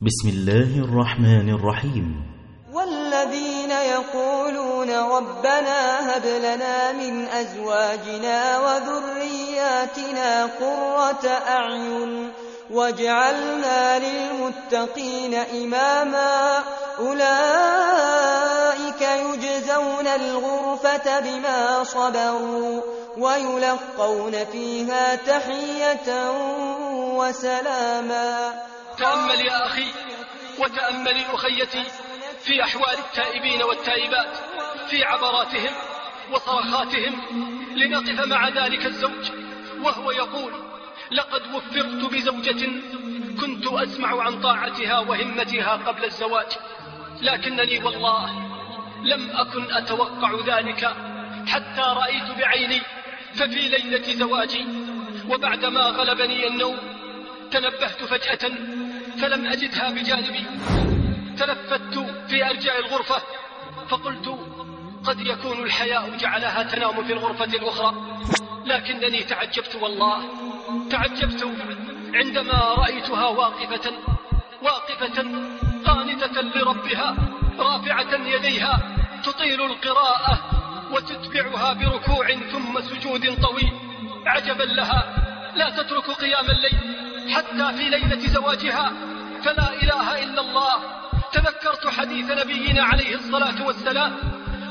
بسم الله الرحمن الرحيم. والذين يقولون ربنا هب لنا من أزواجنا وذرياتنا قرة أعين واجعلنا للمتقين إماما. أولئك يجزون الغرفة بما صبروا ويلقون فيها تحية وسلاما. تأمل يا أخي وتأملي أخيتي في أحوال التائبين والتائبات في عبراتهم وصرخاتهم لنقف مع ذلك الزوج وهو يقول لقد وفقت بزوجة كنت أسمع عن طاعتها وهمتها قبل الزواج لكنني والله لم أكن أتوقع ذلك حتى رأيت بعيني ففي ليلة زواجي وبعدما غلبني النوم تنبهت فجأة فلم أجدها بجانبي. تلفت في أرجاء الغرفة فقلت قد يكون الحياء جعلها تنام في الغرفة الأخرى لكنني تعجبت والله. تعجبت عندما رأيتها واقفة واقفة قانتة لربها رافعة يديها تطيل القراءة وتتبعها بركوع ثم سجود طويل. عجبا لها لا تترك قيام الليل حتى في ليلة زواجها فلا إله إلا الله. تذكرت حديث نبينا عليه الصلاة والسلام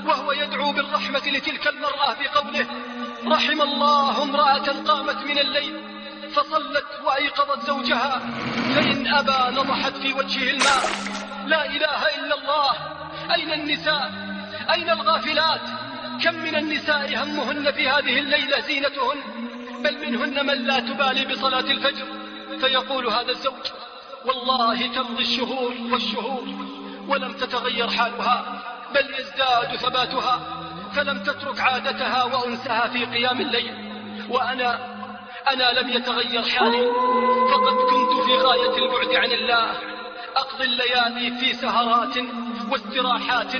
وهو يدعو بالرحمة لتلك المرأة بقوله رحم الله امرأة قامت من الليل فصلت وأيقظت زوجها. فإن أبى نضحت في وجهه الماء. لا إله إلا الله. أين النساء؟ أين الغافلات؟ كم من النساء همهن في هذه الليلة زينتهن؟ بل منهن من لا تبالي بصلاة الفجر. فيقول هذا الزوج والله تمضي الشهور والشهور ولم تتغير حالها بل يزداد ثباتها فلم تترك عادتها وأنسها في قيام الليل وأنا أنا لم يتغير حالي فقد كنت في غاية البعد عن الله أقضي الليالي في سهرات واستراحات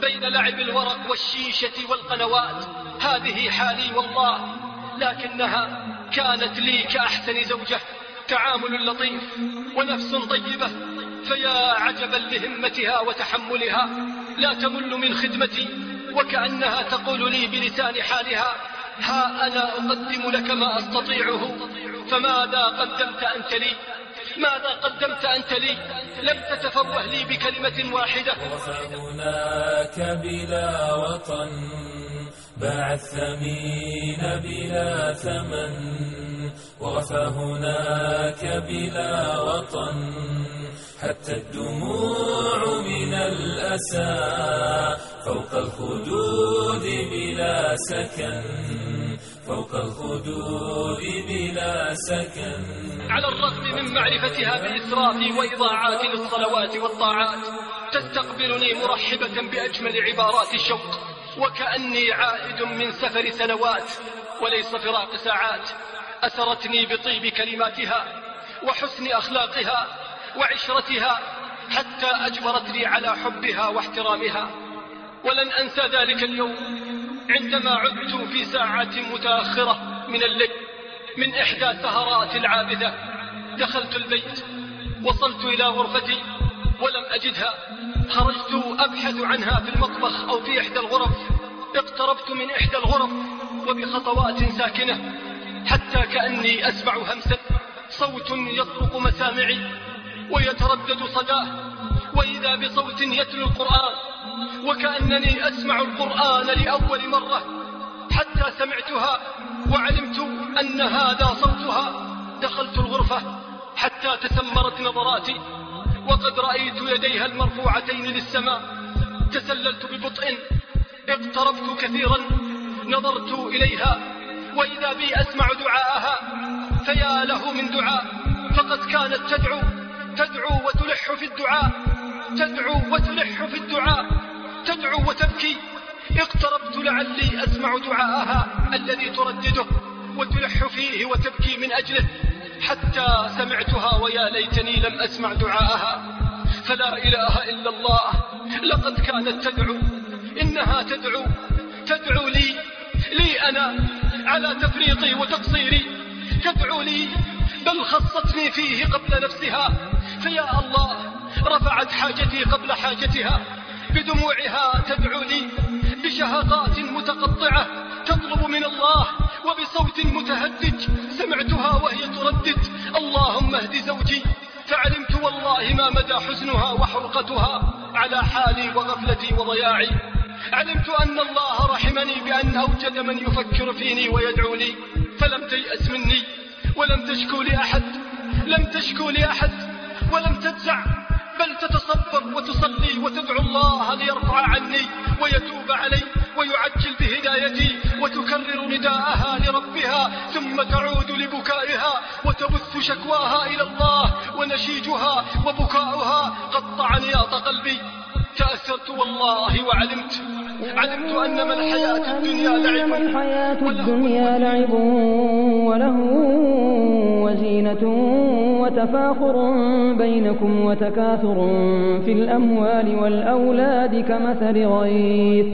بين لعب الورق والشيشة والقنوات هذه حالي والله لكنها كانت لي كأحسن زوجة. تعامل لطيف ونفس طيبة فيا عجبا لهمتها وتحملها لا تمل من خدمتي وكأنها تقول لي بلسان حالها ها أنا أقدم لك ما أستطيعه فماذا قدمت أنت لي؟ ماذا قدمت أنت لي؟ لم تتفوه لي بكلمة واحدة. هناك بلا وطن باع الثمين بلا ثمن؟ وغفى هناك بلا وطن حتى الدموع من الأسى فوق الخدود بلا سكن. فوق الخدود بلا سكن. على الرغم من معرفتها بالإسراف وإضاعات للصلوات والطاعات تستقبلني مرحبة بأجمل عبارات الشوق وكأني عائد من سفر سنوات وليس فراق ساعات. أثرتني بطيب كلماتها وحسن أخلاقها وعشرتها حتى أجبرتني على حبها واحترامها. ولن أنسى ذلك اليوم عندما عدت في ساعات متأخرة من الليل من إحدى سهرات العابدة دخلت البيت وصلت إلى غرفتي ولم أجدها. خرجت أبحث عنها في المطبخ أو في إحدى الغرف. اقتربت من إحدى الغرف وبخطوات ساكنة حتى كأني أسمع همسا صوت يطرق مسامعي ويتردد صداه. وإذا بصوت يتلو القرآن وكأنني أسمع القرآن لأول مرة. حتى سمعتها وعلمت أن هذا صوتها. دخلت الغرفة حتى تسمرت نظراتي. وقد رأيت يديها المرفوعتين للسماء. تسللت ببطء. اقتربت كثيرا. نظرت إليها. وإذا بي أسمع دعاءها فيا له من دعاء. فقد كانت تدعو. تدعو وتلح في الدعاء. تدعو وتلح في الدعاء. تدعو وتبكي. اقتربت لعلي أسمع دعاءها الذي تردده وتلح فيه وتبكي من أجله. حتى سمعتها ويا ليتني لم أسمع دعاءها. فلا إله إلا الله. لقد كانت تدعو. إنها تدعو. تدعو لي. لي أنا على تفريطي وتقصيري. تدعو لي. بل خصتني فيه قبل نفسها. فيا الله وضعت حاجتي قبل حاجتها. بدموعها تدعو لي بشهقات متقطعة تطلب من الله وبصوت متهدج سمعتها وهي تردد. اللهم اهد زوجي. فعلمت والله ما مدى حزنها وحرقتها على حالي وغفلتي وضياعي. علمت أن الله رحمني بأن أوجد من يفكر فيني ويدعو لي فلم تيأس مني ولم تشكو لأحد. لم تشكو لأحد ولم تجزع تتصبر وتصلي وتدعو الله ليرفع عني ويتوب علي ويعجل بهدايتي وتكرر نداءها لربها ثم تعود لبكائها وتبث شكواها إلى الله ونشيجها وبكاؤها قطع نياط قلبي. تأثرت والله وعلمت. علمت أنما الحياة الدنيا لعب. الحياة الدنيا لعب وله وزينة وتفاخر بينكم وتكاثر في الأموال والأولاد كمثل غيث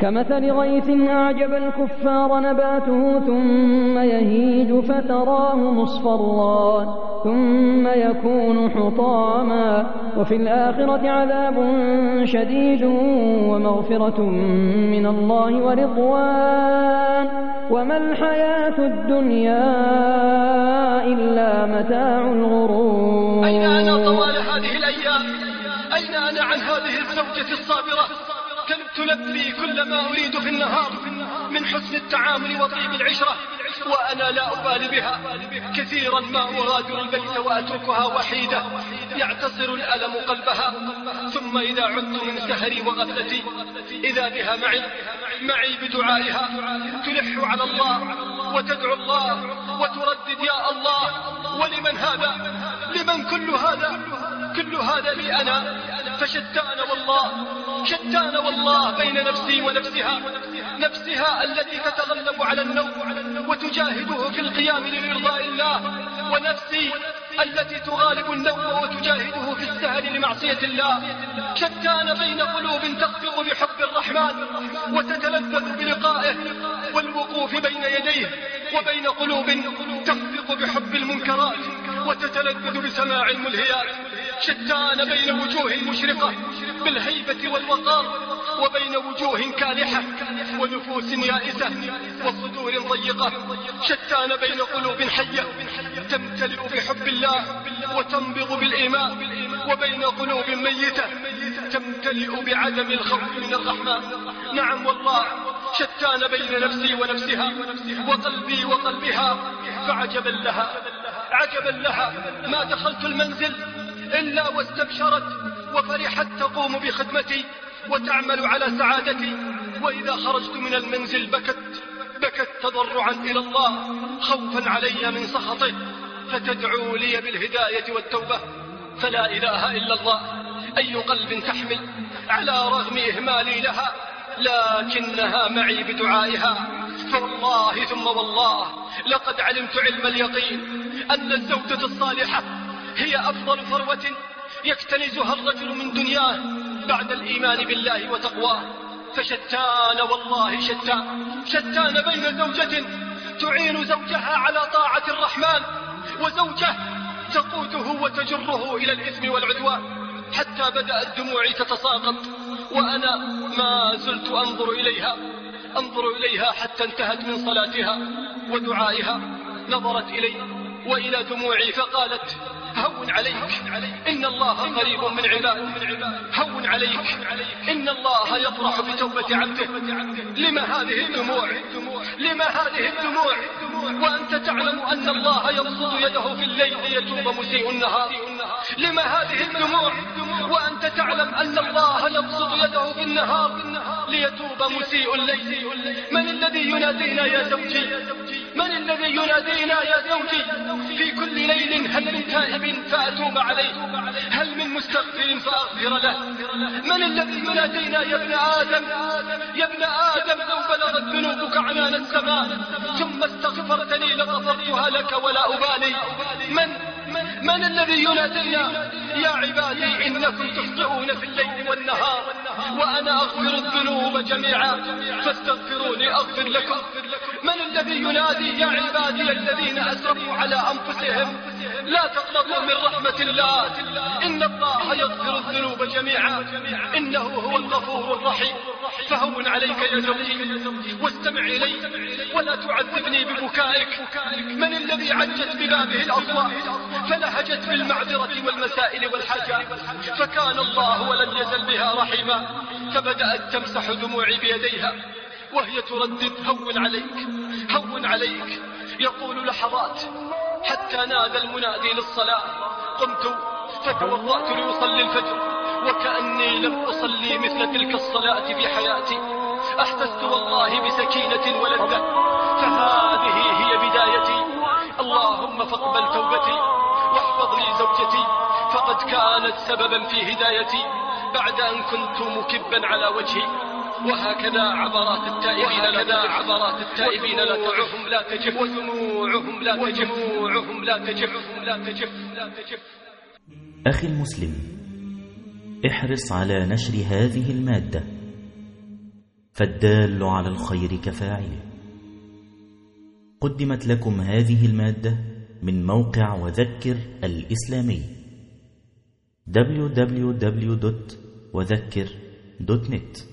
كمثل غيث أعجب الكفار نباته ثم يهيج فتراه مصفرا ثم يكون حطاما وفي الآخرة عذاب شديد ومغفرة من الله ورضوان وما الحياة الدنيا إلا متاع الغرور. أين أنا طوال هذه الأيام؟ أين أنا عن هذه الزوجة الصابرة؟ تلبي كل ما أريد في النهار من حسن التعامل وطيب العشرة وأنا لا أبالي بها. كثيرا ما أغادر البيت وأتركها وحيدة. يعتصر الألم قلبها. ثم إذا عدت من سهري وغفلتي إذا بها معي معي بدعائها. تلح على الله وتدعو الله وتردد يا الله ولمن هذا؟ لمن كل هذا؟ كل هذا لي أنا. فشتان والله شتان والله بين نفسي ونفسها. نفسها التي تتغلب على النوم وتجاهده في القيام لإرضاء الله ونفسي التي تغالب النوم وتجاهده في السهر لمعصية الله. شتان بين قلوب تخفق بحب الرحمن وتتلذذ بلقائه والوقوف بين يديه وبين قلوب تخفق بحب المنكرات وتتلذذ بسماع الملهيات. شتان بين وجوه مشرقة بالهيبة والوقار وبين وجوه كالحة ونفوس يائسة وصدور ضيقة. شتان بين قلوب حية تمتلئ بحب الله وتنبض بالإيمان وبين قلوب ميتة. تمتلئ بعدم الخوف من الرحمن نعم والله شتان بين نفسي ونفسها وقلبي وقلبها فعجبا لها عجبا لها. ما دخلت المنزل إلا واستبشرت وفرحت تقوم بخدمتي وتعمل على سعادتي. وإذا خرجت من المنزل بكت بكت تضرعا إلى الله خوفا علي من سخطه. فتدعو لي بالهداية والتوبة. فلا إله إلا الله. أي قلب تحمل. على رغم إهمالي لها. لكنها معي بدعائها. فوالله ثم والله. لقد علمت علم اليقين. أن الزوجة الصالحة هي أفضل ثروة يكتنزها الرجل من دنياه بعد الإيمان بالله وتقواه. فشتان والله شتان. شتان بين زوجة تعين زوجها على طاعة الرحمن. وزوجة تقوده وتجره إلى الإثم والعدوان حتى بدأت دموعي تتساقط وأنا ما زلت أنظر إليها أنظر إليها حتى انتهت من صلاتها ودعائها نظرت إلي وإلى دموعي فقالت هون عليك إن الله قريب من عباده هون عليك إن الله يفرح بتوبة عبده لما هذه الدموع؟ لما هذه الدموع؟ وأنت تعلم أن الله يبسط يده في الليل ليتوب مسيء النهار. لما هذه الدموع؟ وأنت تعلم أن الله يبسط يده في النهار. ليتوب مسيء الليل. من الذي ينادينا يا زوجي؟ من الذي ينادينا يا زوجي؟ في كل ليل هل من تائب فأتوب عليه. هل من مستغفر فأغفر له. من الذي ينادينا يا ابن آدم؟ يا ابن آدم لو بلغت ذنوبك عنان السماء ثم استغفرتني لغفرتها لك ولا أبالي. من؟ من الذي ينادينا؟ يا عبادي إنكم تخطئون في الليل والنهار وأنا أغفر الذنوب جميعا فاستغفروني أغفر لكم. من الذي ينادي؟ يا عبادي الذين أسرفوا على أنفسهم لا تقنطوا من رحمة الله. إن الله يغفر الذنوب جميعا. إنه هو الغفور الرحيم. فهون عليك يا زوجي واستمع إلي. ولا تعذبني ببكائك. من الذي عجت ببابه الأصوات فلهجت بالمعذرة والمسائل والحاجات فكان الله ولم يزل بها رحيما. فبدأت تمسح دموعي بيديها. وهي تردد هون عليك. هون عليك. يقول لحظات. حتى نادى المنادي للصلاة. قمت فتوضأت لأصلي الفجر وكأني لم أصلي مثل تلك الصلاة في حياتي. أحسست والله بسكينة ولذة فهذه هي بدايتي. اللهم فاقبل توبتي واحفظ لي زوجتي فقد كانت سببا في هدايتي. بعد أن كنت مكبا على وجهي وهكذا عبرات التائبين لا عبرات التائبين لا تجف. لا تجف. ودموعهم لا تجف. دموعهم لا تجف لا تجف لا تجف أخي المسلم احرص على نشر هذه المادة فالدال على الخير كفاعله. قدمت لكم هذه المادة من موقع وذكر الإسلامي www.وذكر.net